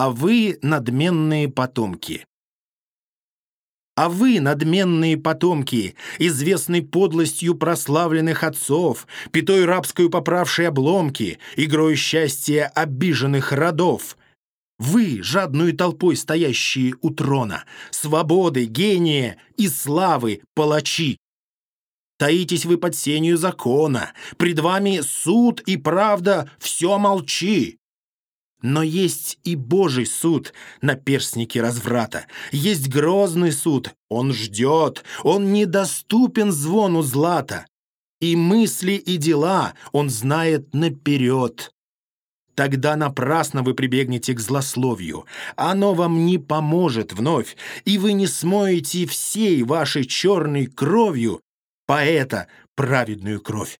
а вы надменные потомки. А вы, надменные потомки, известной подлостью прославленных отцов, пятой рабскую поправшей обломки, игрой счастья обиженных родов, вы, жадную толпой стоящие у трона, свободы, гения и славы палачи. Таитесь вы под сенью закона, пред вами суд и правда, все молчи. Но есть и Божий суд на перстнике разврата. Есть грозный суд, он ждет, он недоступен звону злата. И мысли, и дела он знает наперед. Тогда напрасно вы прибегнете к злословию. Оно вам не поможет вновь, и вы не смоете всей вашей черной кровью поэта праведную кровь.